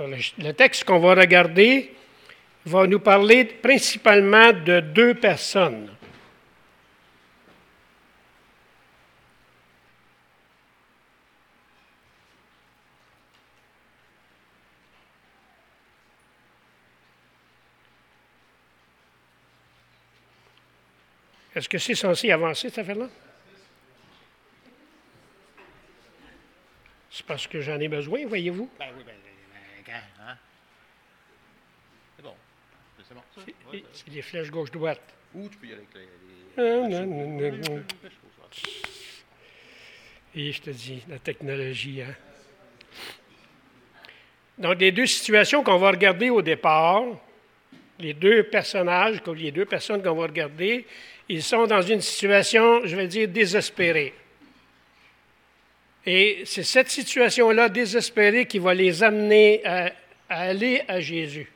Le texte qu'on va regarder va nous parler principalement de deux personnes. Est-ce que c'est censé avancer, cette affaire-là? C'est parce que j'en ai besoin, voyez-vous? Ben ben, hein? C'est bon. C'est bon, ça? Ouais, C'est les flèches gauche-droite. Ou tu peux y aller avec les. Les- non, non, non, non. Flèche gauche, ouais. Et je te dis, la technologie. Hein? Donc, les deux situations qu'on va regarder au départ, les deux personnages, comme les deux personnes qu'on va regarder, ils sont dans une situation, je vais dire, désespérée. Et c'est cette situation-là désespérée qui va les amener à, aller à Jésus.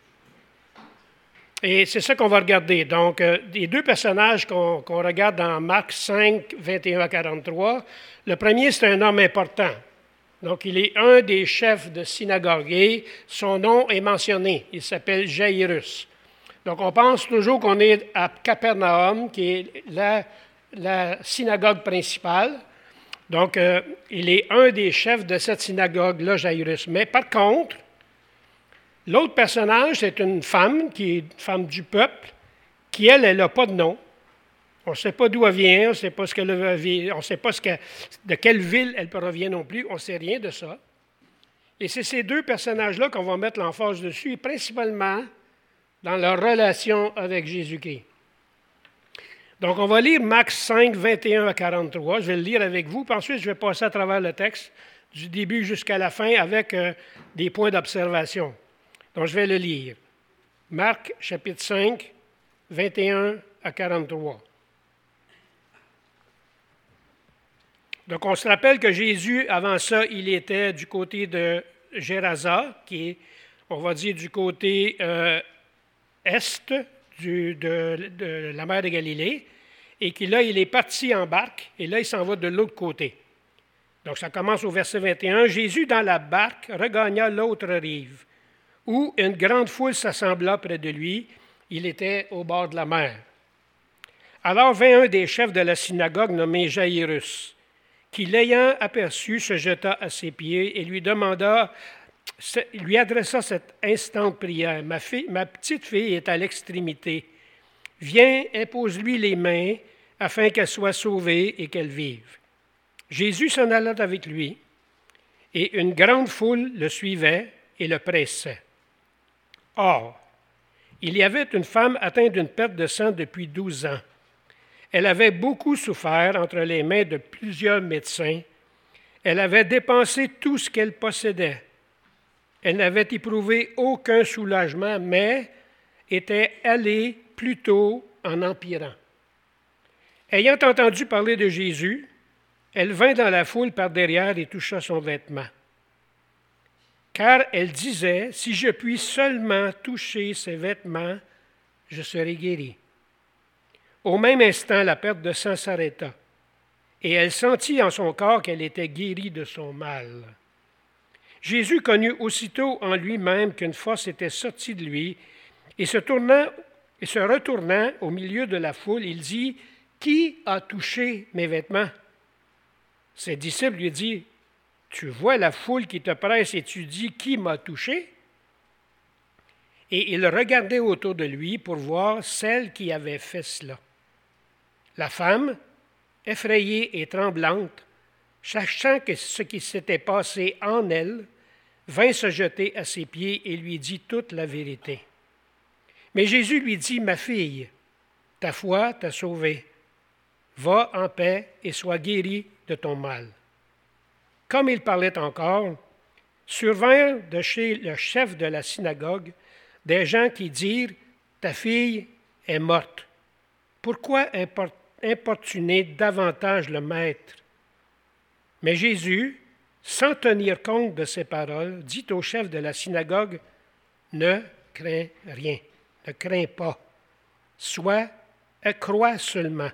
Et c'est ça qu'on va regarder. Donc, euh, les deux personnages qu'on regarde dans Marc 5, 21 à 43, le premier, c'est un homme important. Donc, il est un des chefs de synagogue et son nom est mentionné. Il s'appelle Jairus. Donc, on pense toujours qu'on est à Capernaum, qui est la synagogue principale. Donc, euh, il est un des chefs de cette synagogue-là, Jairus. Mais par contre, l'autre personnage, c'est une femme, qui est une femme du peuple, qui, elle, elle n'a pas de nom. On ne sait pas d'où elle vient, on ne sait pas, ce on sait pas de quelle ville elle provient non plus, on ne sait rien de ça. Et c'est ces deux personnages-là qu'on va mettre l'emphase dessus, principalement dans leur relation avec Jésus-Christ. Donc, on va lire Marc 5, 21 à 43. Je vais le lire avec vous, puis ensuite, je vais passer à travers le texte du début jusqu'à la fin avec euh, des points d'observation. Donc, je vais le lire. Marc, chapitre 5, 21 à 43. Donc, on se rappelle que Jésus, avant ça, il était du côté de Gérasa, qui est, on va dire, du côté euh, est de la mer de Galilée, et là, il est parti en barque, et là, il s'en va de l'autre côté. Donc, ça commence au verset 21. Jésus, dans la barque, regagna l'autre rive, où une grande foule s'assembla près de lui. Il était au bord de la mer. Alors vint un des chefs de la synagogue nommé Jairus, qui, l'ayant aperçu, se jeta à ses pieds et lui demanda, lui adressa cette instante prière. Ma, fille- ma petite fille est à l'extrémité. Viens, impose-lui les mains afin qu'elle soit sauvée et qu'elle vive. Jésus s'en alla avec lui, et une grande foule le suivait et le pressait. Or, il y avait une femme atteinte d'une perte de sang depuis douze ans. Elle avait beaucoup souffert entre les mains de plusieurs médecins. Elle avait dépensé tout ce qu'elle possédait. Elle n'avait éprouvé aucun soulagement, mais était allée plutôt en empirant. Ayant entendu parler de Jésus, elle vint dans la foule par derrière et toucha son vêtement. Car elle disait, si je puis seulement toucher ses vêtements, je serai guérie. Au même instant, la perte de sang s'arrêta, et elle sentit en son corps qu'elle était guérie de son mal. Jésus connut aussitôt en lui-même qu'une force était sortie de lui, et se tournant et se retournant au milieu de la foule, il dit Qui a touché mes vêtements? Ses disciples lui disent Tu vois la foule qui te presse et tu dis Qui m'a touché Et il regardait autour de lui pour voir celle qui avait fait cela. La femme, effrayée et tremblante, sachant que ce qui s'était passé en elle, vint se jeter à ses pieds et lui dit toute la vérité. Mais Jésus lui dit, Ma fille, ta foi t'a sauvée. Va en paix et sois guérie de ton mal. Comme il parlait encore, survinrent de chez le chef de la synagogue des gens qui dirent, Ta fille est morte. Pourquoi impor- importuner davantage le maître Mais Jésus, sans tenir compte de ces paroles, dit au chef de la synagogue, Ne crains rien, ne crains pas, soit crois seulement.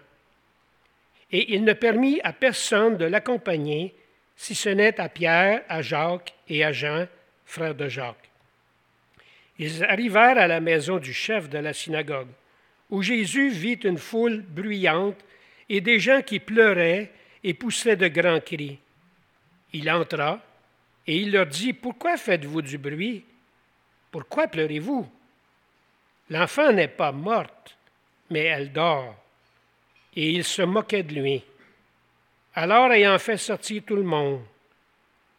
Et il ne permit à personne de l'accompagner, si ce n'est à Pierre, à Jacques et à Jean, frères de Jacques. Ils arrivèrent à la maison du chef de la synagogue, où Jésus vit une foule bruyante et des gens qui pleuraient et poussaient de grands cris. Il entra et il leur dit, Pourquoi faites-vous du bruit? Pourquoi pleurez-vous? L'enfant n'est pas morte, mais elle dort. Et il se moquait de lui. Alors, ayant fait sortir tout le monde,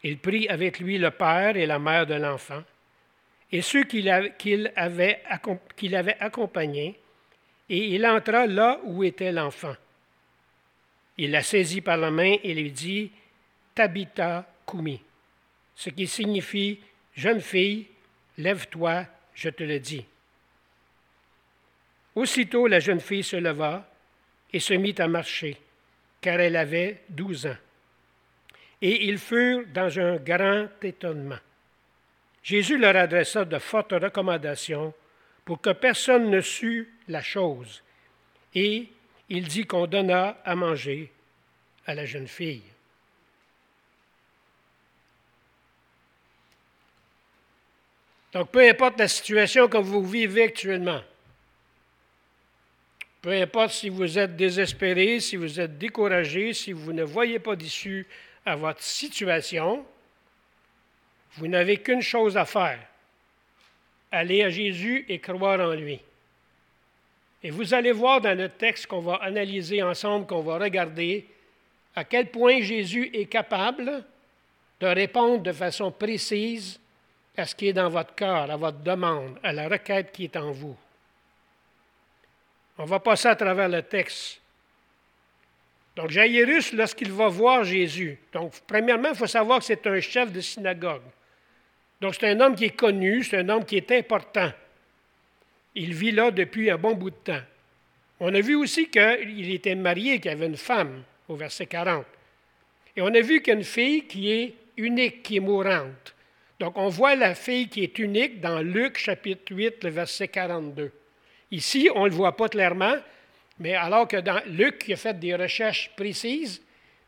il prit avec lui le père et la mère de l'enfant, et ceux qu'il avait, avait accompagnés, et il entra là où était l'enfant. Il la saisit par la main et lui dit Tabitha Kumi, ce qui signifie Jeune fille, lève-toi, je te le dis. Aussitôt la jeune fille se leva et se mit à marcher, car elle avait douze ans. Et ils furent dans un grand étonnement. Jésus leur adressa de fortes recommandations pour que personne ne sût la chose, et il dit qu'on donna à manger à la jeune fille. Donc, peu importe la situation que vous vivez actuellement, peu importe si vous êtes désespéré, si vous êtes découragé, si vous ne voyez pas d'issue à votre situation, vous n'avez qu'une chose à faire. Aller à Jésus et croire en lui. Et vous allez voir dans le texte qu'on va analyser ensemble, qu'on va regarder, à quel point Jésus est capable de répondre de façon précise à ce qui est dans votre cœur, à votre demande, à la requête qui est en vous. On va passer à travers le texte. Donc, Jairus, lorsqu'il va voir Jésus, donc, premièrement, il faut savoir que c'est un chef de synagogue. Donc, c'est un homme qui est connu, c'est un homme qui est important. Il vit là depuis un bon bout de temps. On a vu aussi qu'il était marié, qu'il avait une femme, au verset 40. Et on a vu qu'il y a une fille qui est unique, qui est mourante. Donc, on voit la fille qui est unique dans Luc chapitre 8, le verset 42. Ici, on ne le voit pas clairement, mais alors que dans Luc, qui a fait des recherches précises,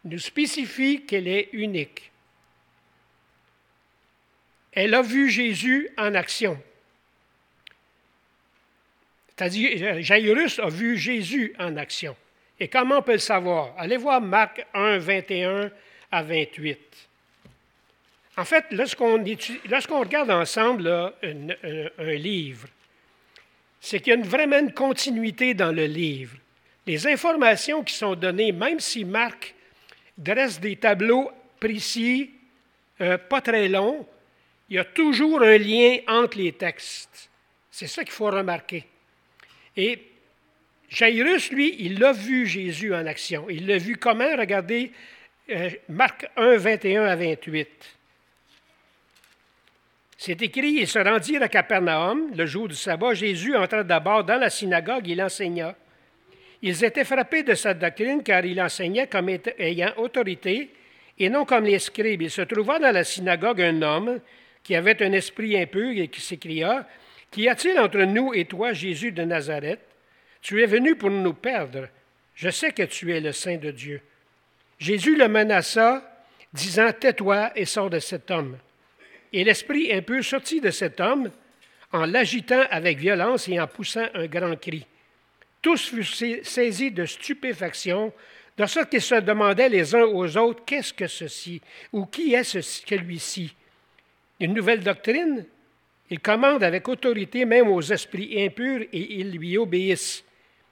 nous spécifie qu'elle est unique. Elle a vu Jésus en action. C'est-à-dire, Jairus a vu Jésus en action. Et comment on peut le savoir? Allez voir Marc 1, 21 à 28. En fait, lorsqu'on, regarde ensemble un livre, c'est qu'il y a vraiment une continuité dans le livre. Les informations qui sont données, même si Marc dresse des tableaux précis, euh, pas très longs, il y a toujours un lien entre les textes. C'est ça qu'il faut remarquer. Et Jairus, lui, il a vu Jésus en action. Il l'a vu comment? Regardez euh, Marc 1, 21 à 28. C'est écrit, ils se rendirent à Capernaum le jour du sabbat. Jésus entra d'abord dans la synagogue, il enseigna. Ils étaient frappés de sa doctrine car il enseignait comme ayant autorité et non comme les scribes. Il se trouva dans la synagogue un homme qui avait un esprit impur et qui s'écria Qu'y a-t-il entre nous et toi, Jésus de Nazareth? Tu es venu pour nous perdre. Je sais que tu es le Saint de Dieu. Jésus le menaça, disant Tais-toi et sors de cet homme. Et l'esprit peu sortit de cet homme en l'agitant avec violence et en poussant un grand cri. Tous furent saisis de stupéfaction, de sorte qu'ils se demandaient les uns aux autres Qu'est-ce que ceci? Ou qui est celui-ci Une nouvelle doctrine? Il commande avec autorité même aux esprits impurs et ils lui obéissent.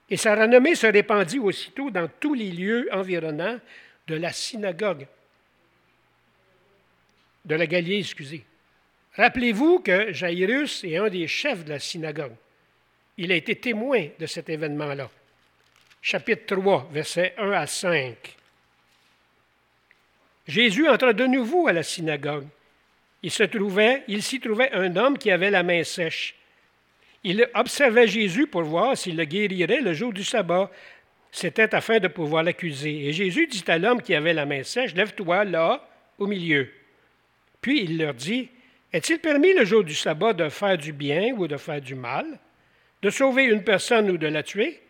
Et sa renommée se répandit aussitôt dans tous les lieux environnants de la synagogue, de la Galilée, excusez. Rappelez-vous que Jairus est un des chefs de la synagogue. Il a été témoin de cet événement-là. Chapitre 3, versets 1 à 5. Jésus entra de nouveau à la synagogue. Il se trouvait, il s'y trouvait un homme qui avait la main sèche. Il observait Jésus pour voir s'il le guérirait le jour du sabbat. C'était afin de pouvoir l'accuser. Et Jésus dit à l'homme qui avait la main sèche, Lève-toi là, au milieu. Puis il leur dit, est-il permis le jour du sabbat de faire du bien ou de faire du mal, de sauver une personne ou de la tuer?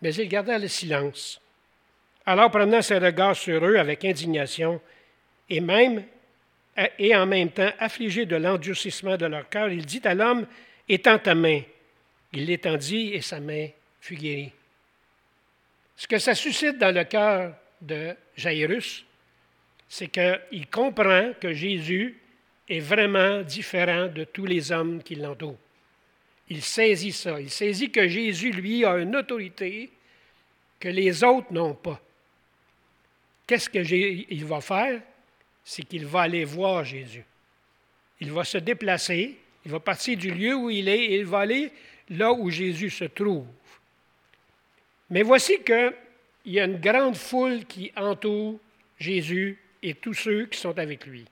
Mais il garda le silence. Alors, prenant ses regards sur eux avec indignation, et même et en même temps affligés de l'endurcissement de leur cœur, il dit à l'homme, étends ta main. Il l'étendit et sa main fut guérie. Ce que ça suscite dans le cœur de Jairus, c'est qu'il comprend que Jésus est vraiment différent de tous les hommes qui l'entourent. Il saisit ça. Il saisit que Jésus, lui, a une autorité que les autres n'ont pas. Qu'est-ce qu'il va faire? C'est qu'il va aller voir Jésus. Il va se déplacer, il va partir du lieu où il est et il va aller là où Jésus se trouve. Mais voici qu'il y a une grande foule qui entoure Jésus et tous ceux qui sont avec lui.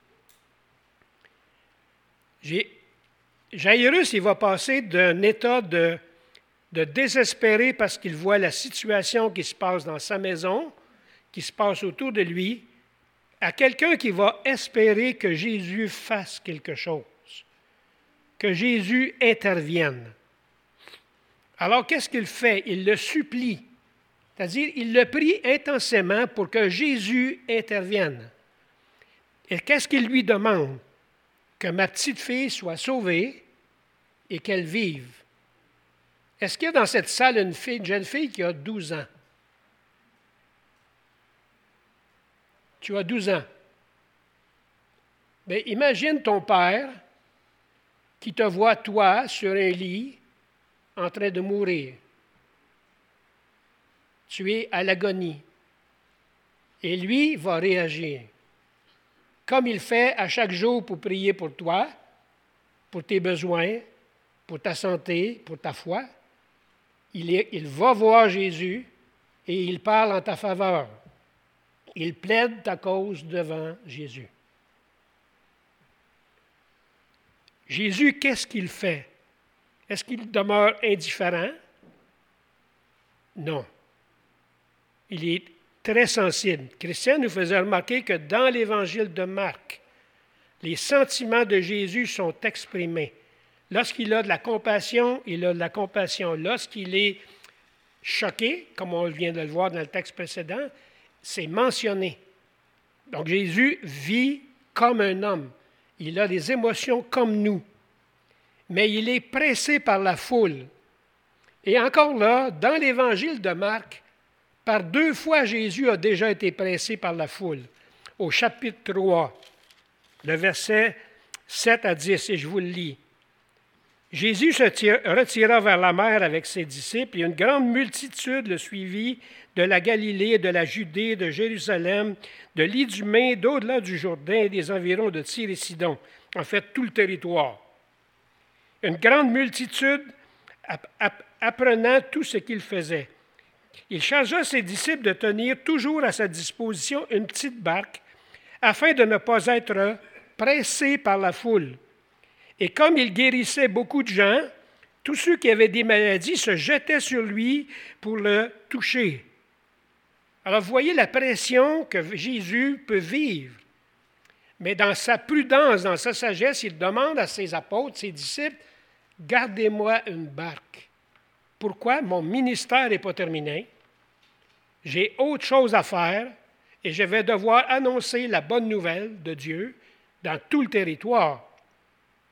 Jairus, il va passer d'un état de, de désespéré parce qu'il voit la situation qui se passe dans sa maison, qui se passe autour de lui, à quelqu'un qui va espérer que Jésus fasse quelque chose, que Jésus intervienne. Alors qu'est-ce qu'il fait? Il le supplie, c'est-à-dire il le prie intensément pour que Jésus intervienne. Et qu'est-ce qu'il lui demande? Que ma petite fille soit sauvée et qu'elle vive. Est-ce qu'il y a dans cette salle une, jeune fille qui a 12 ans? Tu as 12 ans. Mais imagine ton père qui te voit, toi, sur un lit, en train de mourir. Tu es à l'agonie. Et lui va réagir. Comme il fait à chaque jour pour prier pour toi, pour tes besoins, pour ta santé, pour ta foi. Il, va voir Jésus et il parle en ta faveur. Il plaide ta cause devant Jésus. Jésus, qu'est-ce qu'il fait? Est-ce qu'il demeure indifférent? Non. Il est très sensible. Christian nous faisait remarquer que dans l'évangile de Marc, les sentiments de Jésus sont exprimés. Lorsqu'il a de la compassion, il a de la compassion. Lorsqu'il est choqué, comme on vient de le voir dans le texte précédent, c'est mentionné. Donc Jésus vit comme un homme. Il a des émotions comme nous. Mais il est pressé par la foule. Et encore là, dans l'évangile de Marc, par deux fois Jésus a déjà été pressé par la foule. Au chapitre 3, le verset 7 à 10, et je vous le lis. Jésus se retira vers la mer avec ses disciples, et une grande multitude le suivit de la Galilée, de la Judée, de Jérusalem, de l'Idumée, d'au-delà du Jourdain et des environs de Tyr et Sidon, en fait tout le territoire. Une grande multitude apprenant tout ce qu'il faisait. Il chargea ses disciples de tenir toujours à sa disposition une petite barque, afin de ne pas être pressés par la foule et comme il guérissait beaucoup de gens, tous ceux qui avaient des maladies se jetaient sur lui pour le toucher. Alors voyez la pression que Jésus peut vivre. Mais dans sa prudence, dans sa sagesse, il demande à ses apôtres, ses disciples, gardez-moi une barque. Pourquoi? Mon ministère n'est pas terminé. J'ai autre chose à faire et je vais devoir annoncer la bonne nouvelle de Dieu dans tout le territoire.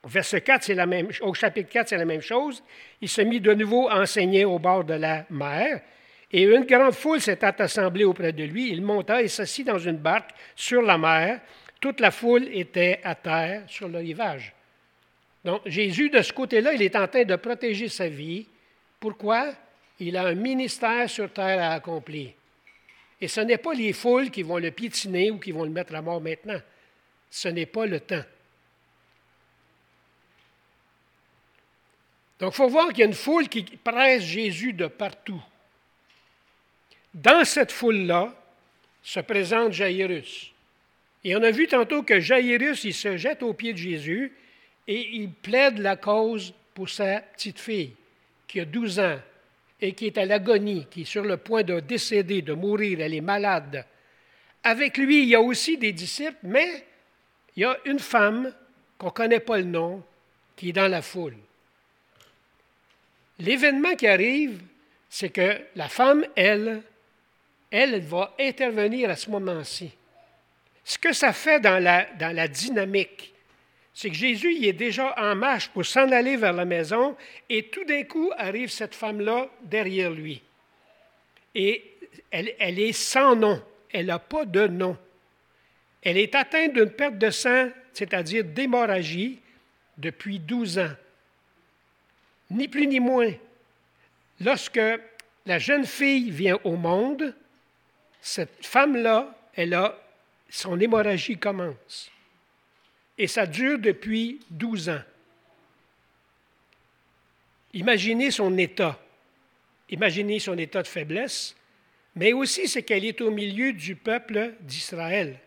Verset 4, c'est la même, au chapitre 4, c'est la même chose. Il se mit de nouveau à enseigner au bord de la mer, et une grande foule s'est assemblée auprès de lui. Il monta et s'assit dans une barque sur la mer. Toute la foule était à terre sur le rivage. Donc, Jésus, de ce côté-là, il est en train de protéger sa vie. Pourquoi? Il a un ministère sur terre à accomplir. Et ce n'est pas les foules qui vont le piétiner ou qui vont le mettre à mort maintenant. Ce n'est pas le temps. Donc, il faut voir qu'il y a une foule qui presse Jésus de partout. Dans cette foule-là se présente Jairus. Et on a vu tantôt que Jairus, il se jette aux pieds de Jésus et il plaide la cause pour sa petite fille qui a 12 ans et qui est à l'agonie, qui est sur le point de décéder, de mourir, elle est malade. Avec lui, il y a aussi des disciples, mais il y a une femme qu'on ne connaît pas le nom, qui est dans la foule. L'événement qui arrive, c'est que la femme, elle, elle va intervenir à ce moment-ci. Ce que ça fait dans la, dans la dynamique, c'est que Jésus est déjà en marche pour s'en aller vers la maison et tout d'un coup arrive cette femme-là derrière lui. Et elle, elle est sans nom, elle n'a pas de nom. Elle est atteinte d'une perte de sang, c'est-à-dire d'hémorragie, depuis 12 ans. Ni plus ni moins. Lorsque la jeune fille vient au monde, cette femme-là, elle a, son hémorragie commence. Et ça dure depuis 12 ans. Imaginez son état. Imaginez son état de faiblesse, mais aussi c'est qu'elle est au milieu du peuple d'Israël.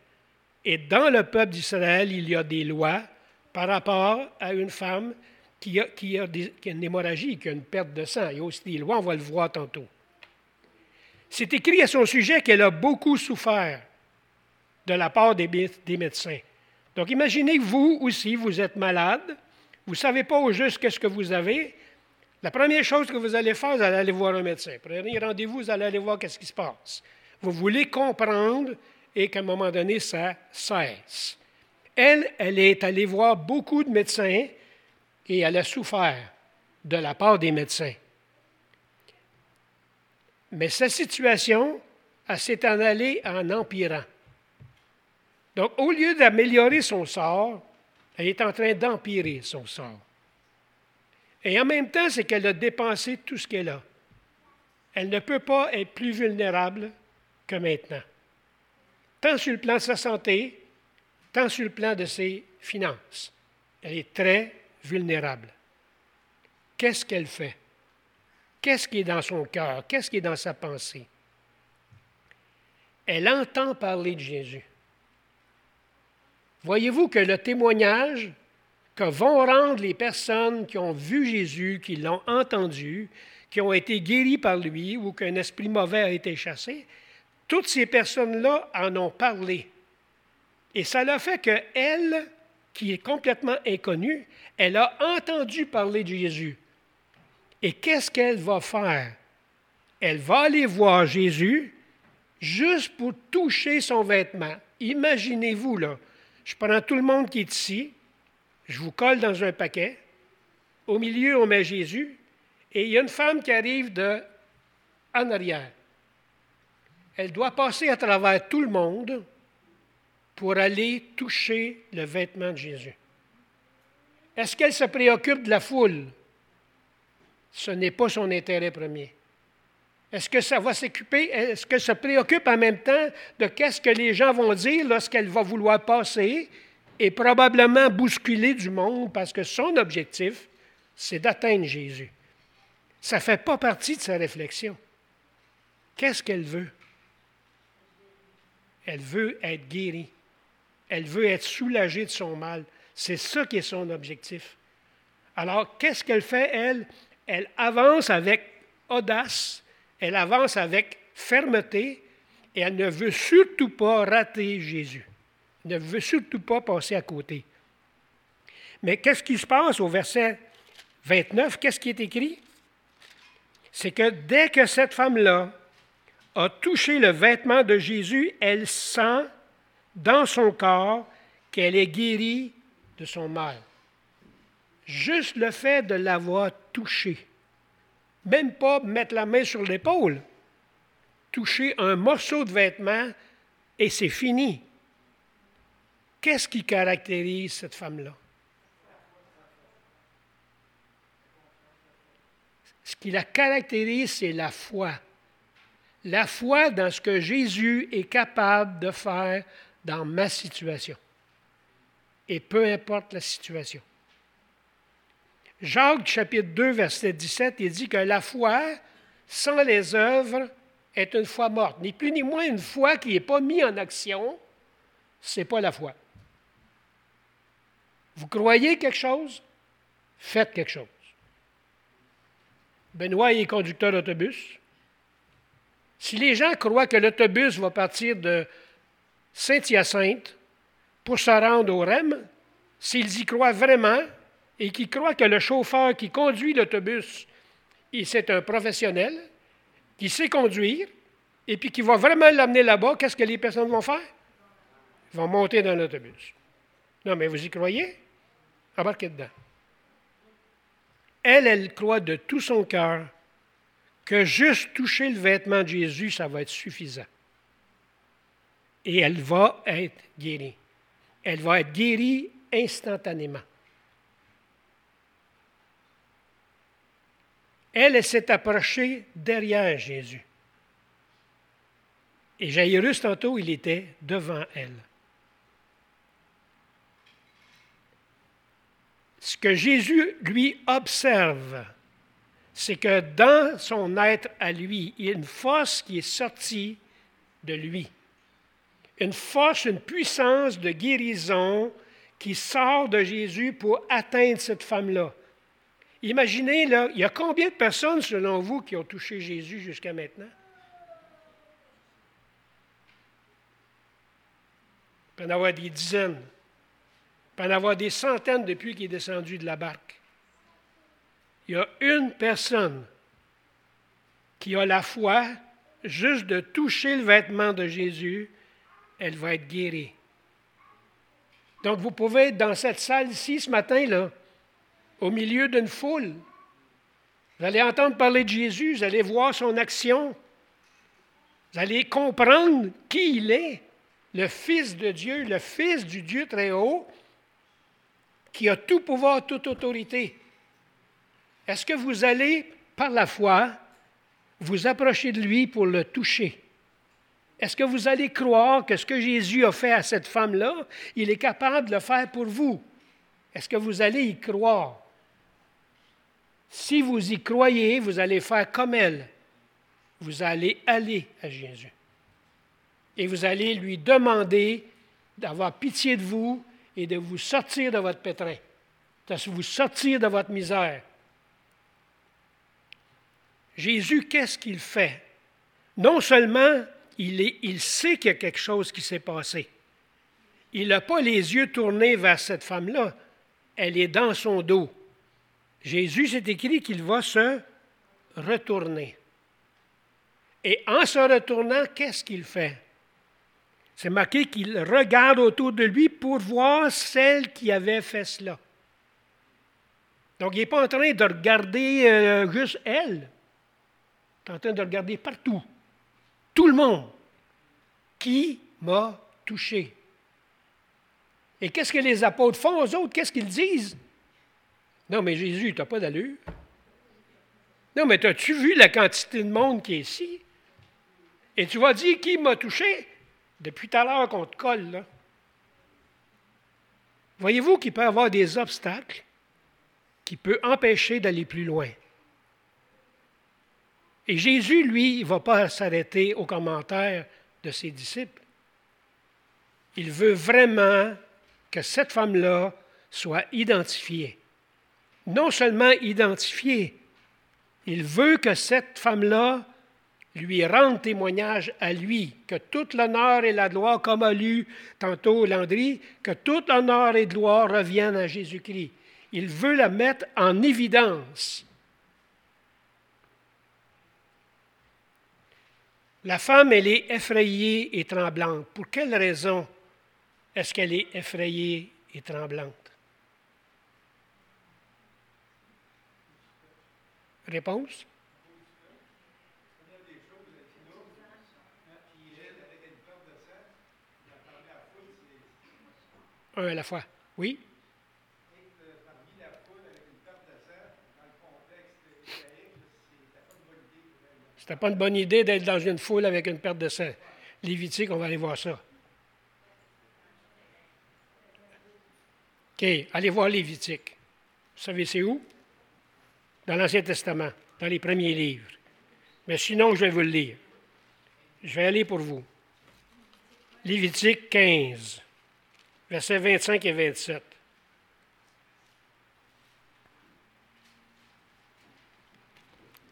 Et dans le peuple d'Israël, il y a des lois par rapport à une femme qui a, qui une hémorragie, qui a une perte de sang. Il y a aussi des lois, on va le voir tantôt. C'est écrit à son sujet qu'elle a beaucoup souffert de la part des médecins. Donc imaginez que vous aussi, vous êtes malade, vous ne savez pas au juste qu'est-ce que vous avez. La première chose que vous allez faire, vous allez aller voir un médecin. Prenez rendez-vous, vous allez aller voir qu'est-ce qui se passe. Vous voulez comprendre et qu'à un moment donné, ça cesse. Elle, elle est allée voir beaucoup de médecins et elle a souffert de la part des médecins. Mais sa situation, s'est en allée en empirant. Donc, au lieu d'améliorer son sort, elle est en train d'empirer son sort. Et en même temps, c'est qu'elle a dépensé tout ce qu'elle a. Elle ne peut pas être plus vulnérable que maintenant tant sur le plan de sa santé, tant sur le plan de ses finances. Elle est très vulnérable. Qu'est-ce qu'elle fait? Qu'est-ce qui est dans son cœur? Qu'est-ce qui est dans sa pensée? Elle entend parler de Jésus. Voyez-vous que le témoignage que vont rendre les personnes qui ont vu Jésus, qui l'ont entendu, qui ont été guéries par lui ou qu'un esprit mauvais a été chassé, toutes ces personnes-là en ont parlé. Et ça l'a fait qu'elle, qui est complètement inconnue, elle a entendu parler de Jésus. Et qu'est-ce qu'elle va faire? Elle va aller voir Jésus juste pour toucher son vêtement. Imaginez-vous, là, je prends tout le monde qui est ici, je vous colle dans un paquet, au milieu on met Jésus, et il y a une femme qui arrive de en arrière elle doit passer à travers tout le monde pour aller toucher le vêtement de Jésus. Est-ce qu'elle se préoccupe de la foule? Ce n'est pas son intérêt premier. Est-ce que ça va s'occuper, est-ce qu'elle se préoccupe en même temps de qu'est-ce que les gens vont dire lorsqu'elle va vouloir passer et probablement bousculer du monde? Parce que son objectif, c'est d'atteindre Jésus. Ça ne fait pas partie de sa réflexion. Qu'est-ce qu'elle veut? Elle veut être guérie. Elle veut être soulagée de son mal. C'est ça qui est son objectif. Alors, qu'est-ce qu'elle fait, elle? Elle avance avec audace, elle avance avec fermeté, et elle ne veut surtout pas rater Jésus. Elle ne veut surtout pas passer à côté. Mais qu'est-ce qui se passe au verset 29? Qu'est-ce qui est écrit? C'est que dès que cette femme-là a touché le vêtement de Jésus, elle sent dans son corps qu'elle est guérie de son mal. Juste le fait de l'avoir touché, même pas mettre la main sur l'épaule, toucher un morceau de vêtement et c'est fini. Qu'est-ce qui caractérise cette femme-là? Ce qui la caractérise, c'est la foi la foi dans ce que Jésus est capable de faire dans ma situation. Et peu importe la situation. Jacques chapitre 2, verset 17, il dit que la foi sans les œuvres est une foi morte. Ni plus ni moins une foi qui n'est pas mise en action, ce n'est pas la foi. Vous croyez quelque chose, faites quelque chose. Benoît est conducteur d'autobus. Si les gens croient que l'autobus va partir de Saint-Hyacinthe pour se rendre au REM, s'ils y croient vraiment et qu'ils croient que le chauffeur qui conduit l'autobus, c'est un professionnel, qui sait conduire, et puis qui va vraiment l'amener là-bas, qu'est-ce que les personnes vont faire? Ils vont monter dans l'autobus. Non, mais vous y croyez? Embarquez dedans. Elle, elle croit de tout son cœur que juste toucher le vêtement de Jésus, ça va être suffisant. Et elle va être guérie. Elle va être guérie instantanément. Elle, s'est approchée derrière Jésus. Et Jairus, tantôt, il était devant elle. Ce que Jésus lui observe, c'est que dans son être à lui, il y a une force qui est sortie de lui. Une force, une puissance de guérison qui sort de Jésus pour atteindre cette femme-là. Imaginez, il y a combien de personnes, selon vous, qui ont touché Jésus jusqu'à maintenant? Il peut en avoir des dizaines. Il peut en avoir des centaines depuis qu'il est descendu de la barque. Il y a une personne qui a la foi juste de toucher le vêtement de Jésus, elle va être guérie. Donc vous pouvez être dans cette salle ici ce matin, là, au milieu d'une foule. Vous allez entendre parler de Jésus, vous allez voir son action, vous allez comprendre qui il est, le Fils de Dieu, le Fils du Dieu très haut, qui a tout pouvoir, toute autorité. Est-ce que vous allez, par la foi, vous approcher de lui pour le toucher? Est-ce que vous allez croire que ce que Jésus a fait à cette femme-là, il est capable de le faire pour vous? Est-ce que vous allez y croire? Si vous y croyez, vous allez faire comme elle. Vous allez aller à Jésus. Et vous allez lui demander d'avoir pitié de vous et de vous sortir de votre pétrin, de vous sortir de votre misère. Jésus, qu'est-ce qu'il fait? Non seulement il, il sait qu'il y a quelque chose qui s'est passé. Il n'a pas les yeux tournés vers cette femme-là. Elle est dans son dos. Jésus, s'est écrit qu'il va se retourner. Et en se retournant, qu'est-ce qu'il fait? C'est marqué qu'il regarde autour de lui pour voir celle qui avait fait cela. Donc, il n'est pas en train de regarder euh, juste elle. Il est en train de regarder partout. Tout le monde. Qui m'a touché? Et qu'est-ce que les apôtres font aux autres? Qu'est-ce qu'ils disent? Non, mais Jésus, tu n'as pas d'allure. Non, mais as-tu vu la quantité de monde qui est ici? Et tu vas dire qui m'a touché? Depuis tout à l'heure qu'on te colle, là. Voyez-vous qu'il peut y avoir des obstacles qui peuvent empêcher d'aller plus loin? Et Jésus, lui, ne va pas s'arrêter aux commentaires de ses disciples. Il veut vraiment que cette femme-là soit identifiée non seulement identifié, il veut que cette femme-là lui rende témoignage à lui, que toute l'honneur et la gloire, comme a lu tantôt Landry, que toute l'honneur et gloire reviennent à Jésus-Christ. Il veut la mettre en évidence. La femme, elle est effrayée et tremblante. Pour quelle raison est-ce qu'elle est effrayée et tremblante? Réponse? Un à la fois. Oui? C'était pas une bonne idée d'être dans une foule avec une perte de sang. Lévitique, on va aller voir ça. OK, allez voir Lévitique. Vous savez c'est où? Dans l'Ancien Testament, dans les premiers livres. Mais sinon, je vais vous le lire. Je vais aller pour vous. Lévitique 15, versets 25 et 27.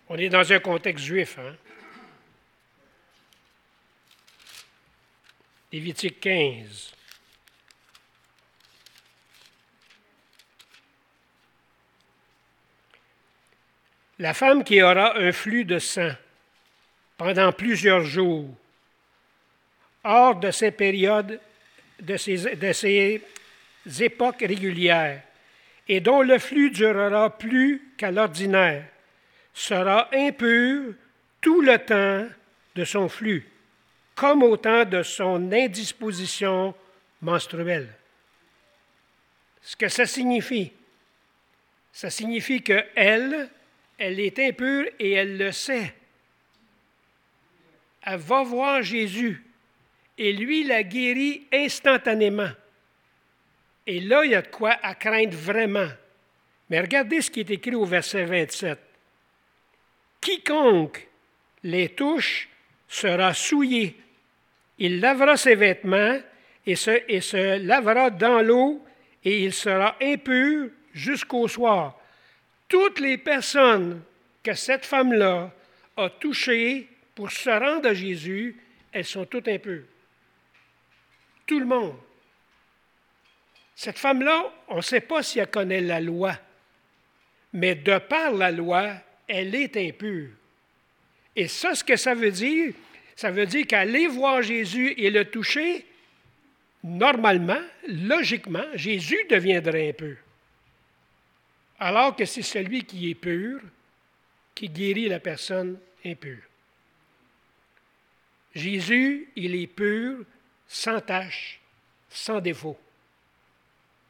On est dans un contexte juif. Hein? Lévitique 15. La femme qui aura un flux de sang pendant plusieurs jours, hors de ces périodes de ses époques régulières, et dont le flux durera plus qu'à l'ordinaire, sera impur tout le temps de son flux, comme au temps de son indisposition menstruelle. Ce que ça signifie, ça signifie qu'elle, elle est impure et elle le sait. Elle va voir Jésus et lui la guérit instantanément. Et là, il y a de quoi craindre vraiment. Mais regardez ce qui est écrit au verset 27. Quiconque les touche sera souillé. Il lavera ses vêtements et se lavera dans l'eau et il sera impur jusqu'au soir. Toutes les personnes que cette femme-là a touchées pour se rendre à Jésus, elles sont toutes impures. Tout le monde. Cette femme-là, on ne sait pas si elle connaît la loi, mais de par la loi, elle est impure. Et ça, ce que ça veut dire, ça veut dire qu'aller voir Jésus et le toucher, normalement, logiquement, Jésus deviendrait impur. Alors que c'est celui qui est pur qui guérit la personne impure. Jésus, il est pur, sans tache, sans défaut.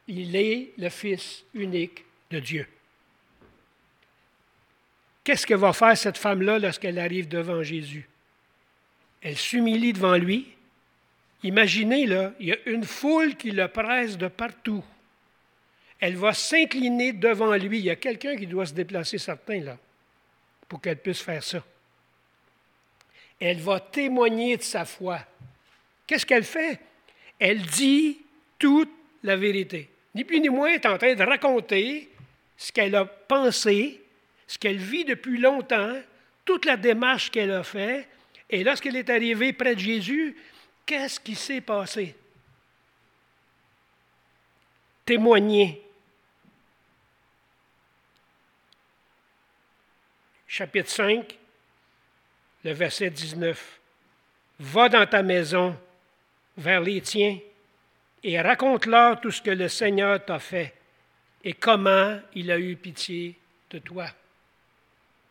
Il est le Fils unique de Dieu. Qu'est-ce que va faire cette femme-là lorsqu'elle arrive devant Jésus? Elle s'humilie devant lui. Imaginez, là, il y a une foule qui le presse de partout. Elle va s'incliner devant lui. Il y a quelqu'un qui doit se déplacer, certain, là, pour qu'elle puisse faire ça. Elle va témoigner de sa foi. Qu'est-ce qu'elle fait? Elle dit toute la vérité. Ni plus ni moins, est en train de raconter ce qu'elle a pensé, ce qu'elle vit depuis longtemps, toute la démarche qu'elle a faite. Et lorsqu'elle est arrivée près de Jésus, qu'est-ce qui s'est passé? Témoigner. Chapitre 5, le verset 19. Va dans ta maison vers les tiens et raconte-leur tout ce que le Seigneur t'a fait et comment il a eu pitié de toi.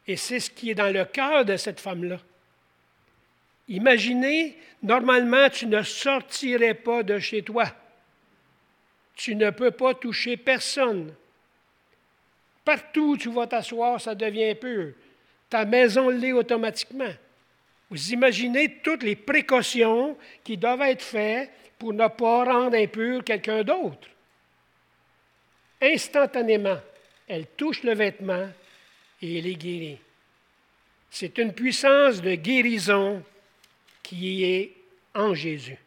Et c'est ce qui est dans le cœur de cette femme-là. Imaginez, normalement, tu ne sortirais pas de chez toi. Tu ne peux pas toucher personne. Partout où tu vas t'asseoir, ça devient pur. Ta maison l'est automatiquement. Vous imaginez toutes les précautions qui doivent être faites pour ne pas rendre impur quelqu'un d'autre. Instantanément, elle touche le vêtement et il est guéri. C'est une puissance de guérison qui est en Jésus.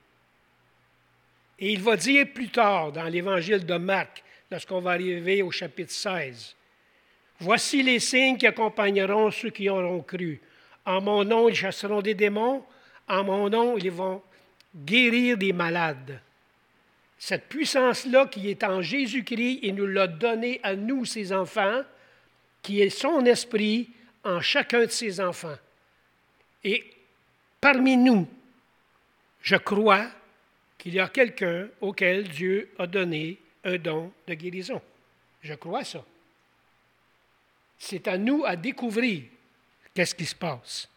Et il va dire plus tard dans l'évangile de Marc, lorsqu'on va arriver au chapitre 16, Voici les signes qui accompagneront ceux qui auront cru. En mon nom, ils chasseront des démons. En mon nom, ils vont guérir des malades. Cette puissance-là qui est en Jésus-Christ, il nous l'a donnée à nous, ses enfants, qui est son esprit en chacun de ses enfants. Et parmi nous, je crois qu'il y a quelqu'un auquel Dieu a donné un don de guérison. Je crois ça. C'est à nous à découvrir qu'est-ce qui se passe.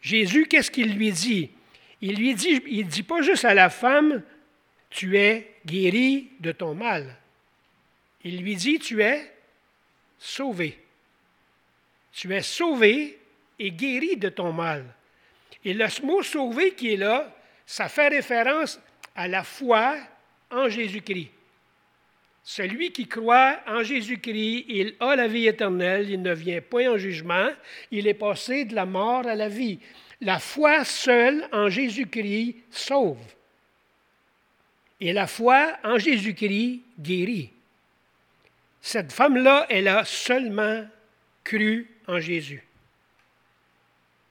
Jésus, qu'est-ce qu'il lui dit? Il lui dit, il dit pas juste à la femme, tu es guéri de ton mal. Il lui dit, tu es sauvé. Tu es sauvé et guéri de ton mal. Et le mot sauvé qui est là, ça fait référence à la foi en Jésus-Christ. Celui qui croit en Jésus-Christ, il a la vie éternelle, il ne vient point en jugement, il est passé de la mort à la vie. La foi seule en Jésus-Christ sauve. Et la foi en Jésus-Christ guérit. Cette femme-là, elle a seulement cru en Jésus.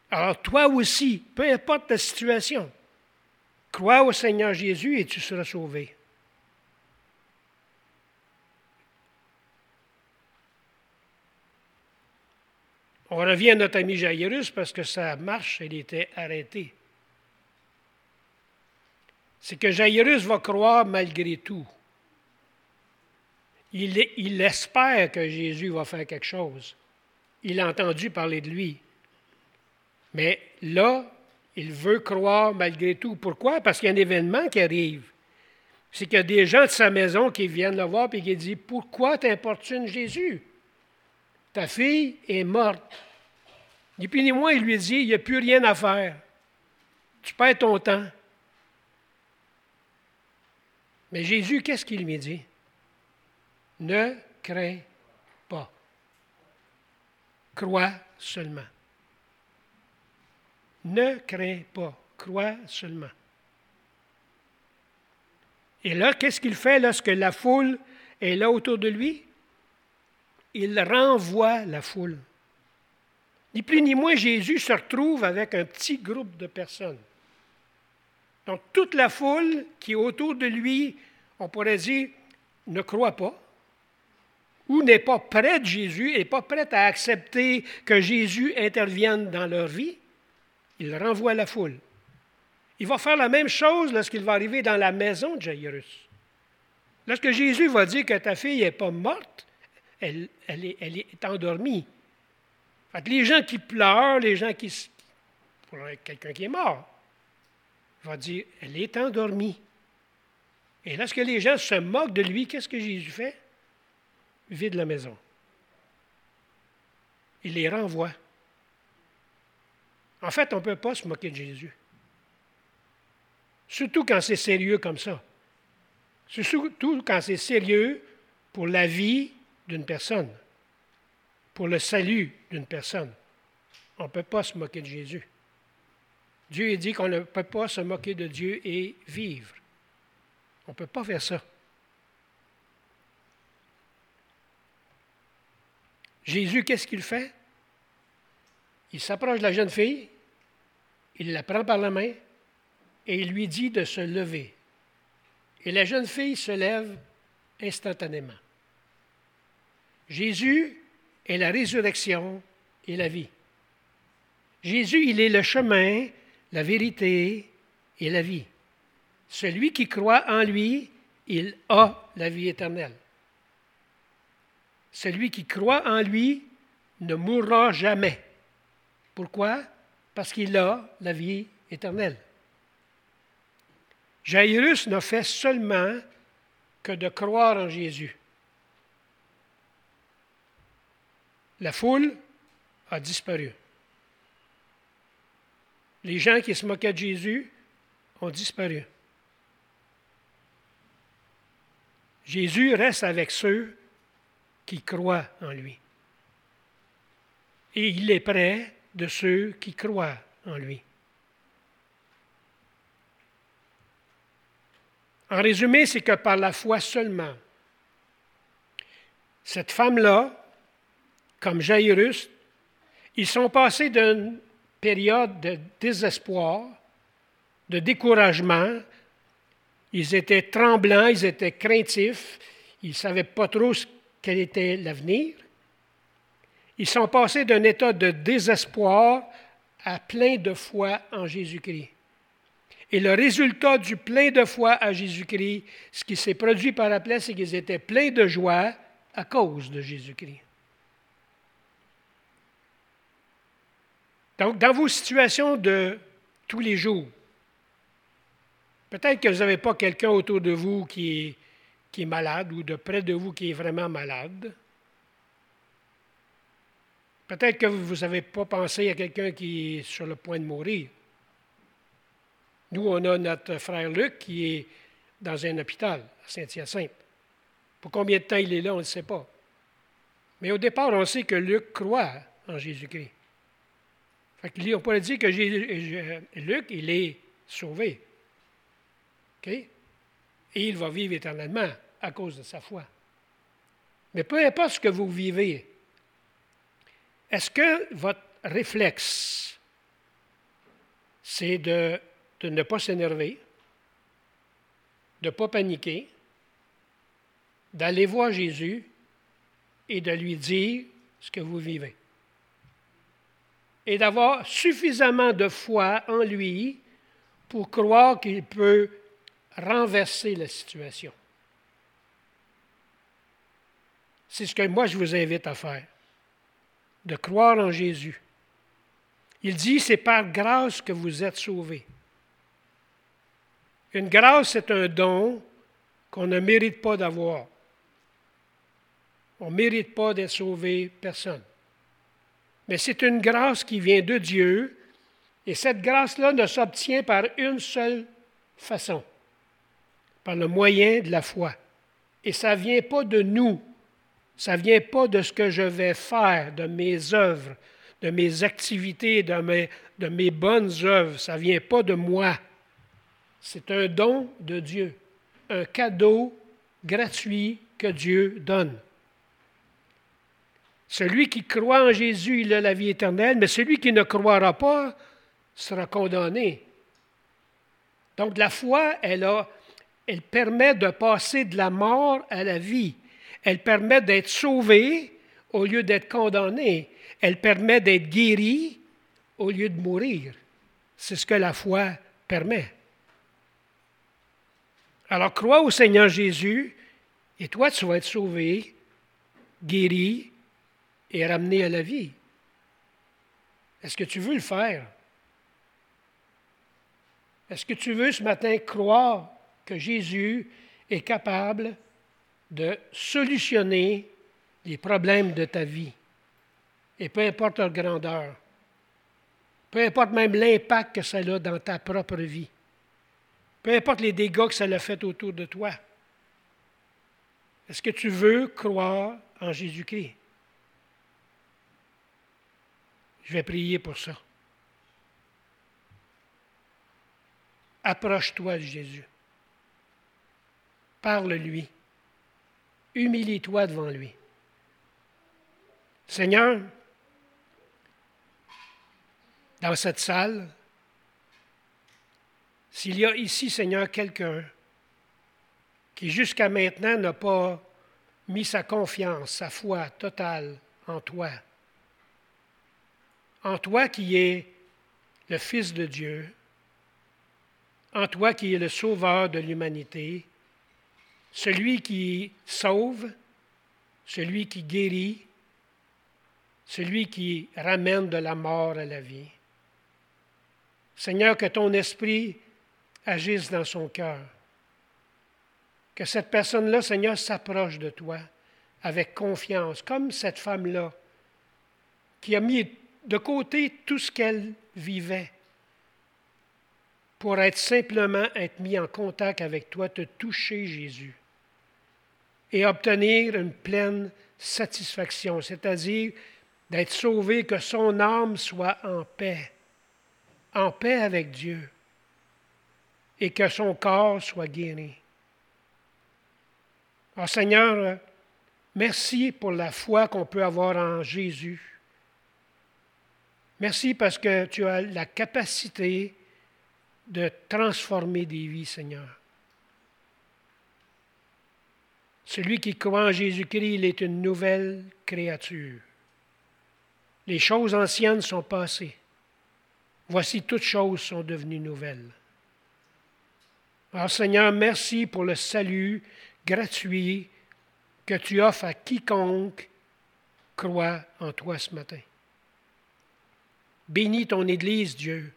Alors toi aussi, peu importe ta situation, crois au Seigneur Jésus et tu seras sauvé. On revient à notre ami Jairus parce que sa marche, elle était arrêtée. c'est que Jairus va croire malgré tout. Il, espère que Jésus va faire quelque chose. Il a entendu parler de lui. Mais là, il veut croire malgré tout. Pourquoi? Parce qu'il y a un événement qui arrive. C'est qu'il y a des gens de sa maison qui viennent le voir et qui disent Pourquoi t'importunes Jésus? Ta fille est morte. Ni plus ni moins, il lui dit Il n'y a plus rien à faire. Tu perds ton temps. Mais Jésus, qu'est-ce qu'il lui dit? Ne crains pas. Crois seulement. Ne crains pas, crois seulement. Et là, qu'est-ce qu'il fait lorsque la foule est là autour de lui? Il renvoie la foule. Ni plus ni moins, Jésus se retrouve avec un petit groupe de personnes. Donc, toute la foule qui est autour de lui, on pourrait dire, ne croit pas, ou n'est pas près de Jésus, n'est pas prête à accepter que Jésus intervienne dans leur vie, il renvoie la foule. Il va faire la même chose lorsqu'il va arriver dans la maison de Jairus. Lorsque Jésus va dire que ta fille n'est pas morte, elle, est, endormie. les gens qui pleurent, les gens qui. pour quelqu'un qui est mort, va dire elle est endormie. Et lorsque les gens se moquent de lui, qu'est-ce que Jésus fait? Vide la maison. Il les renvoie. En fait, on ne peut pas se moquer de Jésus. Surtout quand c'est sérieux comme ça. Surtout quand c'est sérieux pour la vie d'une personne, pour le salut d'une personne. On ne peut pas se moquer de Jésus. Dieu dit qu'on ne peut pas se moquer de Dieu et vivre. On ne peut pas faire ça. Jésus, qu'est-ce qu'il fait? Il s'approche de la jeune fille, il la prend par la main et il lui dit de se lever. Et la jeune fille se lève instantanément. Jésus est la résurrection et la vie. Jésus, il est le chemin, la vérité et la vie. Celui qui croit en lui, il a la vie éternelle. Celui qui croit en lui ne mourra jamais. Pourquoi? Parce qu'il a la vie éternelle. Jairus n'a fait seulement que de croire en Jésus. La foule a disparu. Les gens qui se moquaient de Jésus ont disparu. Jésus reste avec ceux qui croient en lui. Et il est près de ceux qui croient en lui. En résumé, c'est que par la foi seulement, cette femme-là, comme Jairus, ils sont passés d'une période de désespoir, de découragement. Ils étaient tremblants, ils étaient craintifs, ils ne savaient pas trop quel était l'avenir. Ils sont passés d'un état de désespoir à plein de foi en Jésus-Christ. Et le résultat du plein de foi à Jésus-Christ, ce qui s'est produit par après, c'est qu'ils étaient pleins de joie à cause de Jésus-Christ. Donc, dans vos situations de tous les jours, peut-être que vous n'avez pas quelqu'un autour de vous qui est, malade ou de près de vous qui est vraiment malade. Peut-être que vous n'avez pas pensé à quelqu'un qui est sur le point de mourir. Nous, on a notre frère Luc qui est dans un hôpital à Saint-Hyacinthe. Pour combien de temps il est là, on ne sait pas. Mais au départ, on sait que Luc croit en Jésus-Christ. On pourrait dire que euh, Luc, il est sauvé. Et il va vivre éternellement à cause de sa foi. Mais peu importe ce que vous vivez, est-ce que votre réflexe, c'est de, ne pas s'énerver, de ne pas paniquer, d'aller voir Jésus et de lui dire ce que vous vivez? Et d'avoir suffisamment de foi en lui pour croire qu'il peut renverser la situation. C'est ce que moi je vous invite à faire, de croire en Jésus. Il dit, c'est par grâce que vous êtes sauvés. Une grâce, c'est un don qu'on ne mérite pas d'avoir. On ne mérite pas d'être sauvé, personne. Mais c'est une grâce qui vient de Dieu, et cette grâce-là ne s'obtient par une seule façon, par le moyen de la foi. Et ça ne vient pas de nous, ça ne vient pas de ce que je vais faire, de mes œuvres, de mes activités, de mes, de mes bonnes œuvres, ça ne vient pas de moi. C'est un don de Dieu, un cadeau gratuit que Dieu donne. Celui qui croit en Jésus, il a la vie éternelle, mais celui qui ne croira pas sera condamné. Donc la foi, elle, elle permet de passer de la mort à la vie. Elle permet d'être sauvé au lieu d'être condamné. Elle permet d'être guéri au lieu de mourir. C'est ce que la foi permet. Alors crois au Seigneur Jésus et toi tu vas être sauvé, guéri et ramené à la vie. Est-ce que tu veux le faire? Est-ce que tu veux ce matin croire que Jésus est capable de solutionner les problèmes de ta vie? Et peu importe leur grandeur, peu importe même l'impact que ça a dans ta propre vie, peu importe les dégâts que ça a fait autour de toi. Est-ce que tu veux croire en Jésus-Christ? Je vais prier pour ça. Approche-toi de Jésus. Parle-lui. Humilie-toi devant lui. Seigneur, dans cette salle, s'il y a ici, Seigneur, quelqu'un qui jusqu'à maintenant n'a pas mis sa confiance, sa foi totale en toi, en toi qui es le Fils de Dieu, en toi qui es le Sauveur de l'humanité, celui qui sauve, celui qui guérit, celui qui ramène de la mort à la vie. Seigneur, que ton esprit agisse dans son cœur. Que cette personne-là, Seigneur, s'approche de toi avec confiance, comme cette femme-là qui a mis de côté tout ce qu'elle vivait pour être simplement être mis en contact avec toi, te toucher, Jésus, et obtenir une pleine satisfaction, c'est-à-dire d'être sauvé, que son âme soit en paix, en paix avec Dieu, et que son corps soit guéri. Alors Seigneur, merci pour la foi qu'on peut avoir en Jésus. Merci parce que tu as la capacité de transformer des vies, Seigneur. Celui qui croit en Jésus-Christ, il est une nouvelle créature. Les choses anciennes sont passées. Voici toutes choses sont devenues nouvelles. Alors Seigneur, merci pour le salut gratuit que tu offres à quiconque croit en toi ce matin. Bénis ton Église, Dieu.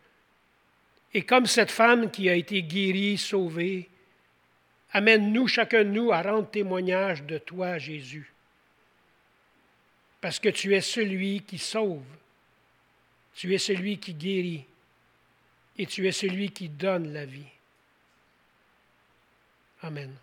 Et comme cette femme qui a été guérie, sauvée, amène-nous, chacun de nous, à rendre témoignage de toi, Jésus. Parce que tu es celui qui sauve, tu es celui qui guérit, et tu es celui qui donne la vie. Amen.